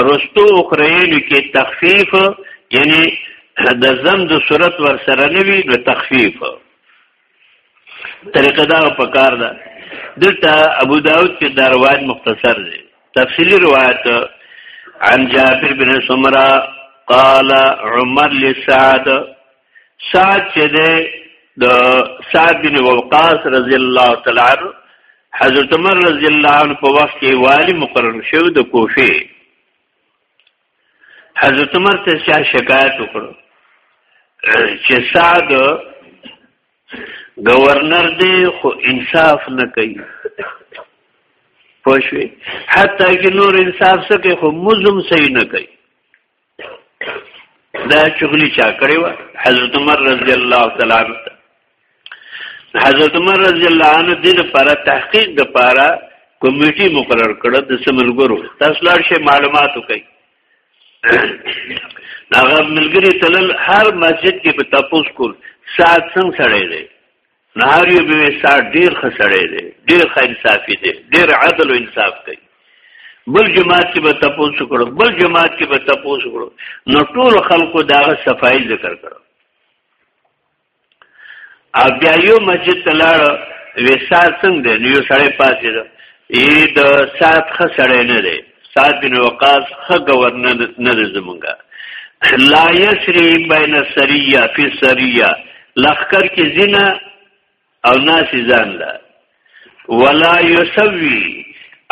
ارستو اخریل کې تخفیف یعنی د زم د صورت ور سره نوي نو تخفیف طریقه دا په کار ده دلته ابو داود کې دا روایت مختصر دی تفصیلی روایت عن جابر بن سمرا قال عمر لسعد سعد چې دی د سعد بن وقاص رضی الله تعالی عنہ حضرت عمر رضی الله عنه په وخت کې والی مقرر شو د کوفه حضرت عمر ته شا شکایت وکړ چې سعد گورنر دی خو انصاف نه کوي پښوی حتی کې نور انصاف سکه خو مزم صحیح نه کوي دا چغلی چا کړی و حضرت عمر رضی الله تعالی عنہ حضرت عمر رضی الله عنه د لپاره تحقیق د لپاره کمیټه مقرر کړه د سملګرو تاسو لار شي معلومات وکړي هغه ملګری تلل هر مسجد کې په تاسو کول سات سم سره دی نهار یو به سار ډیر خسړې دی ډیر ښه انصافي دی ډیر عدل او انصاف کوي بل جماعت کې به تاسو کړو بل جماعت کې به تاسو کړو نو ټول خلکو دا صفائی ذکر کړو او بیا یو مسجد ته لاړ وسار څنګه دی یو سړی پاتې دی اې د سات خسړې نه دی سعد بن وقاص خ گورنر نه زمونږه لا یسری بین سریه فی سریه لخر کې زینا او ناس ځان لا ولا یسوی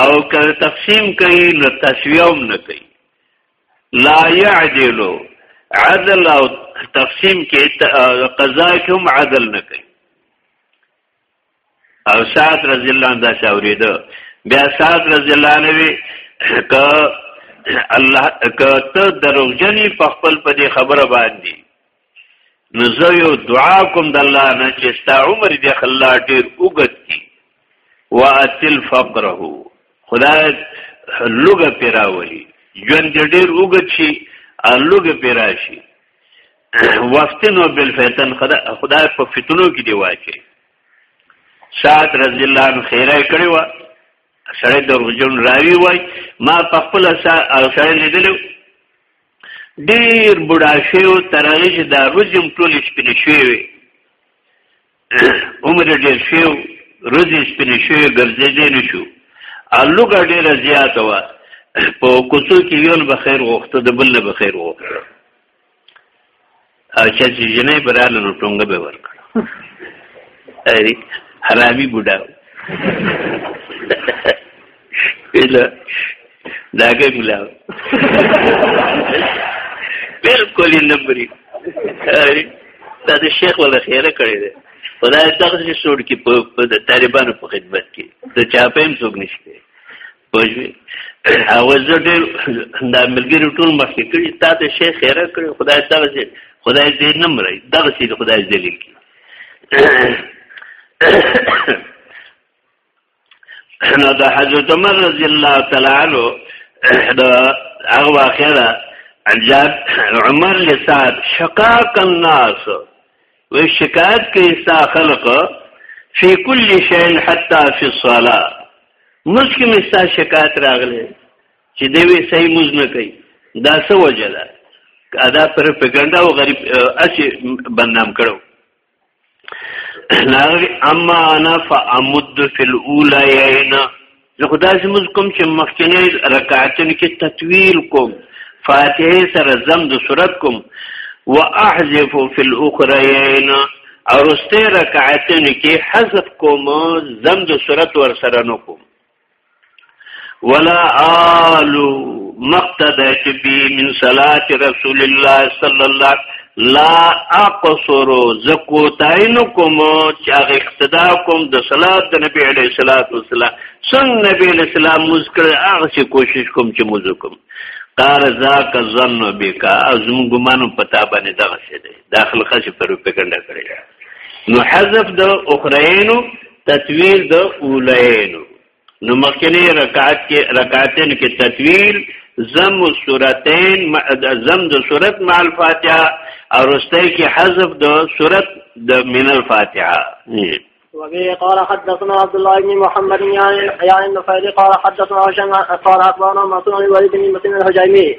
او که تقسیم کوي نو تسویوم نه کوي لا يعدل عدل او تقسیم کې قضا کوم عدل نه کوي او سعد رضی الله عنه دا شاوریده بیا سعد رضی الله عنه وی ک الله ک ته دروغجنی په خپل په دې خبره باندې نو زه یو دعا کوم د الله نه چې ستا عمر دې خلا ډیر وګت کی واتل فقره خدای لوګه پیراولي ژوند ډیر وګت شي لوګه پیراشي وفتنو بالفتن خدای په فتنو کې دی واچي سات رضی الله عنه خیره کړی و سړی د رجل راوی وای ما په خپل سړی لیدلو ډیر بډا شیو ترغه چې دا رجم ټول سپین شوی وي عمر ډیر شو روزي سپین شو ګرځې دې نشو الوګه ډیره زیاته و په کوڅو کې یو به خیر غوښته د بل به خیر غوښته او چې جنې براله نو ټنګ به ورکړ اری حرامي بډا شپله داګه ګلاب بالکل نمبرې دا د شیخ ولا خیره کړی دی خدای دغه چې سوډ کې په د طالبانو په خدمت کې د چاپېم څوک نشته پوجوي او زه ډېر د ملګری ټول مخکې کړی تا ته شیخ خیره کړی خدای تعالی چې خدای دې نه مري دغه چې خدای دې لیکي نو د حضرت عمر رضی الله تعالی عنہ د هغه واقعه انجاب عمر لسعد شقاق الناس و شکایت کوي ستا خلق فی کل شین حتی فی الصلاه مسکه مستا شکایت راغله چې دوی صحیح موز نه کوي دا څه وجه ده ادا پر پګنده او غریب اسی بننام کړو ناغوی اما انا فامد فی الاولین زه خدا زموږ کوم چې مخکنی رکعتن کې تطویل کوم فاتحه سره زم د صورت کوم واحذف فی الاخرین ارسته رکعتن کې حذف کوم زم د صورت ور سره نو کوم ولا آل مقتدت بي من صلاة رسول الله صلى الله لا اقصر زکوتاین کوم چې هغه اقتدا کوم د صلات د نبی علیه الصلاۃ والسلام څنګه نبی علیه السلام مذکر هغه چې کوشش کوم چې مزو کوم قال ذاک ظن بک ازم ګمانو پتا باندې دغه شه دی داخل خش پر پکند کړی نو حذف د اخرینو تطویل د اولین نو مخکنی رکعت کې رکعتین کې تطویل زم سورتین زم د سورت مع الفاتحه او رسته کې حذف د سورت د من الفاتحه وبه قال حدثنا عبد الله بن محمد يعني النفيلي قال حدثنا هشام قال اخبرنا مسعود بن وليد بن مسلم الحجيمي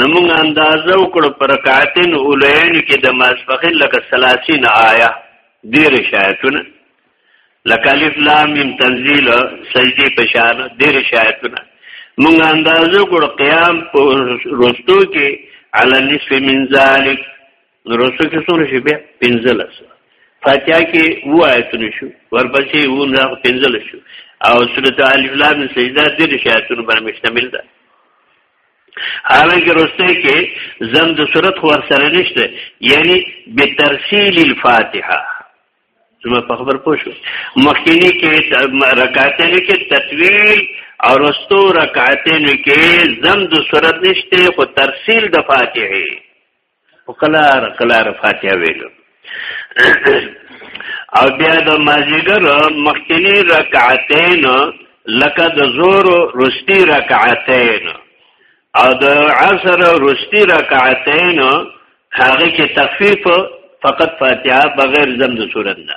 نو موږ اندازه وکړو پر رکعتین اولین کې د ماسپخین لکه 30 آیا ډیر شایتونه لکه الف لام میم تنزیل سجدی په شان ډیر شایتونه موږ اندازه وکړو قیام په رستو کې علی نصف من ذلک نورسو کې څومره شي بیا 15 فاتحه کې وو آیتونه شو ورپسې وو نه 15 شو او سورته الف لام سجده د دې آیتونو باندې مشتمل ده حالانکه رسته کې زم د صورت خو سره نشته یعنی به ترسیل الفاتحه زما په خبر پوه شو مخکینی کې رکعاتین کې تطویل او رستو رکعاتین کې زم د صورت نشته خو ترسیل د فاتحه په کلار کلار فاتحه ویلو او بیا د مازیګر مخکنی رکعتین لکه د زور رستی رکعتین او د عصر رستی رکعتین هغه کې تخفیف فقط فاتحه بغیر زم د صورت نه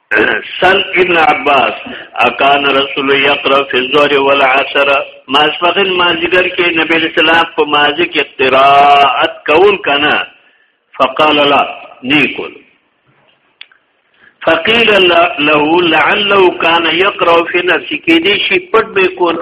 سل ابن عباس اکان رسول یقرا فی الظهر والعصر ماسفقن مازیګر کې نبی اسلام په مازی کې قراءت کول کنا فقال لا نیکول فقیل له لعله کان یقرا فی نفسه کې دې شی پټ به کول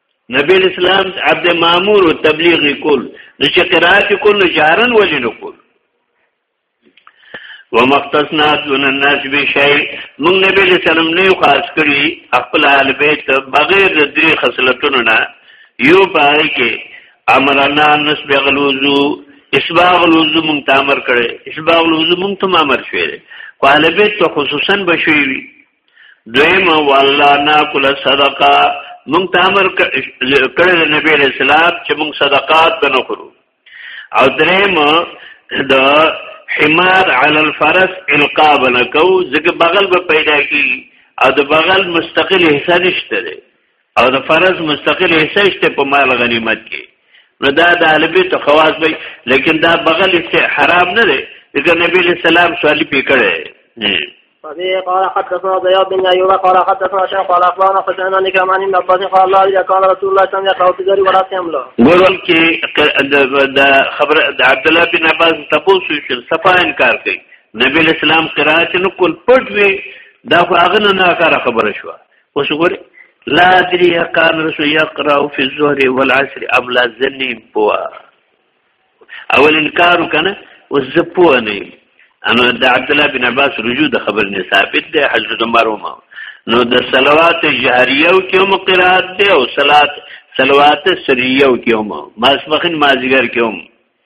نبی اسلام عبد مامور او تبلیغ کول نو چې قرات کول نو جارن ولې نه کول ومختصنا دون الناس بشي موږ نبی اسلام نه خاص کړی خپل آل بیت بغیر د درې خصلتونو نه یو پای کې امرنا نسبغ الوضو اسباغ الوضو موږ تامر کړي اسباغ الوضو موږ تم امر شوی خو آل بیت خصوصا بشوي دویم والله ناکل صدقه مونږ ته امر کړی د نبی رسول الله چې مونږ صدقات بنه کړو او دریم د حمار علی الفرس القا بنه کو ځکه بغل به پیدا کی او د بغل مستقل حصہ نشته او د فرض مستقل حصہ شته په مال غنیمت کې نو دا د البی ته خواص وي لیکن دا بغل سے حرام نه دی ځکه نبی له سلام سوالی پی کړي نه وفيه قال حدثنا زياد بن ايوب قال حدثنا شيخ قال اخبرنا حسين بن كرمان بن عباس قال الله اذا كان رسول الله صلى الله عليه وسلم يقرا في ذري ولا يملا ګورل کې د خبر د عبد الله بن عباس تاسو شو صفا انکار کوي نبی اسلام قرات نو کول پټ وی دا هغه نه کار خبره شو وشګوري لا ادري كان رسول يقرا في الظهر والعصر ام لا زني بوا اول انکار کنه وزپو نه انو د عبد الله بن عباس رجوع د خبر نه ثابت ده حضرت عمر وما نو د صلوات جهريه او کوم قرات ده او صلات صلوات سريه او کوم ماسمخن مازیګر کوم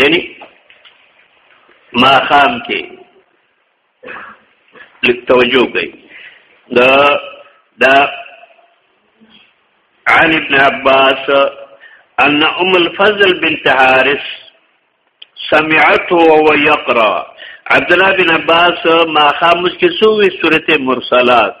یعنی ما خام کې لږ توجه کوي دا دا عن ابن عباس ان ام الفضل بنت حارث سمعته وهو يقرأ عبد الله بن عباس ما خامس کې سوې سورته مرسلات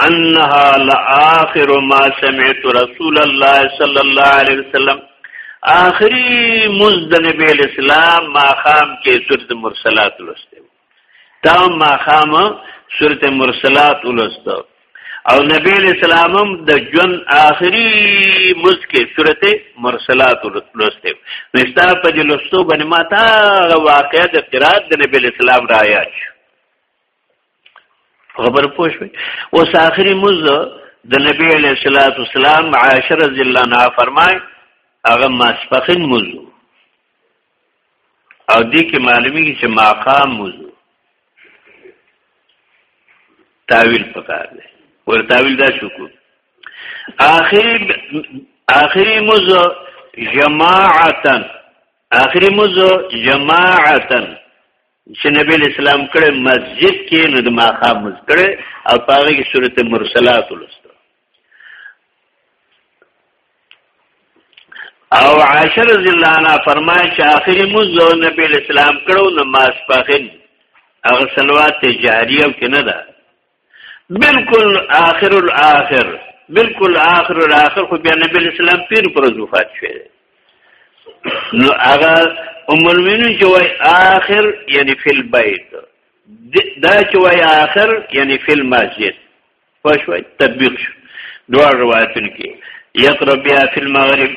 انها لاخر ما سمعت رسول الله صلی الله علیه وسلم آخری مزد نبی اسلام ما خام کې سورت مرسلات لسته تا ما خام سورت مرسلات لسته او نبی اسلام هم د جن آخری مزد کې سورت مرسلات لسته نشتا په لستو باندې ما تا واقعیا د قرات د نبی اسلام رایا شو خبر پوه شوي اوس آخري موز د نبی علیه الصلاۃ والسلام عائشه رضی الله عنها فرمای هغه ماسپخین موز او دې کې معلومیږي چې ماقام موز تاویل پکار دی ور تاویل دا شو کو آخري آخري موز جماعتا آخري موز جماعتا چې نبی اسلام کړه مسجد کې نو د ماقام مز کړه او پاره کې سورته مرسلات ولست او عاشر رضی الله عنه فرمایي چې اخري مز نبی اسلام کړه نو ماس پخین هغه صلوات جاریه کې نه ده بالکل آخر الاخر بالکل آخر الاخر خو بیا نبی اسلام پیر پر وفات شوی نو هغه ام المؤمنین چې وای آخر یعنی فی البیت دا چې وای آخر یعنی فی المسجد فشوي تطبیق شو دوه روایتونه کې یقرب بیا فی المغرب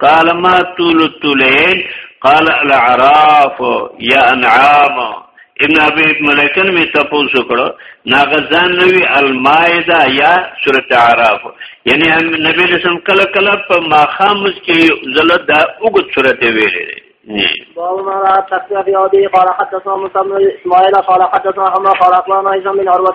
قال ما طول الطليل قال العراف یا انعام ابن ابي ملکن می تاسو کړو ناغزان نوی المائده یا سورۃ اعراف یعنی هم نبی رسول کله کله په ماخام کې زله دا وګت سورۃ ویلې باب ما رأى التخفيف في عودي قال حدثنا موسى بن اسماعيل قال حدثنا حمى قال اخبرنا هشام بن عروه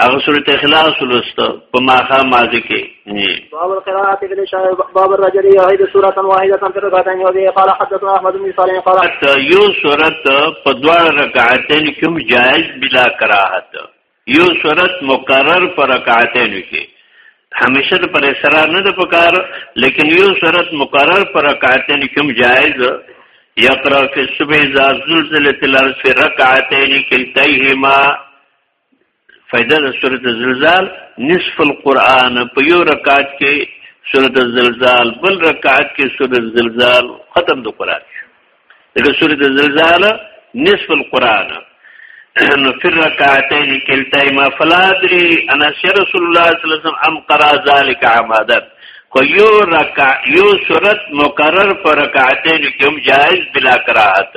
هغه سورته اخلاص ولست په ماخه ماضی کې باب القراءات ابن شاعر باب الرجل يعيد سوره واحده في ركعتين وبه قال حدثنا احمد بن صالح قال یو سورته په دوه رکعتین کې جائز بلا کراهت یو سورته مقرر پر رکعتین کې همیشه پر اصرار نه د پکار لیکن یو سورته مقرر پر رکعتین کې جائز یقرا فی الصبح ذا زلزلۃ الارض فی رکعتین کلتیهما فائدہ د سورۃ الزلزال نصف القرآن په یو رکعت کې سورۃ الزلزال بل رکعت کې سورۃ الزلزال ختم د قرآن د سورۃ الزلزال نصف القرآن نو فر رکعتین کلتایما فلادری انا سر رسول الله صلی الله علیه وسلم ام قرا ذلک عمادت کو یو رکع یو سورۃ مقرر پر رکعتین کوم جائز بلا کراهت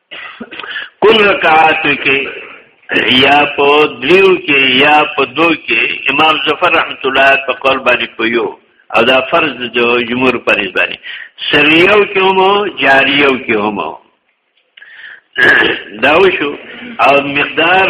کل رکعات کې یا په دریو کې یا په دو کې امام ظفر رحمت الله په قول باندې پيو او دا فرض د جمهور پرې باندې سریو کې هم جاریو کې هم دا وشو او مقدار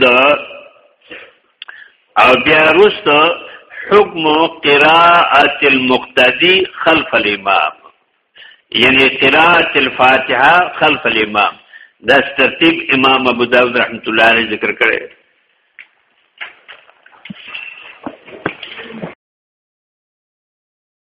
دا او بیا رست حکم قراءت المقتدی خلف الامام یعنی قراءت الفاتحه خلف الامام دا ترتیب امام ابو داود رحمت الله علیه ذکر کړی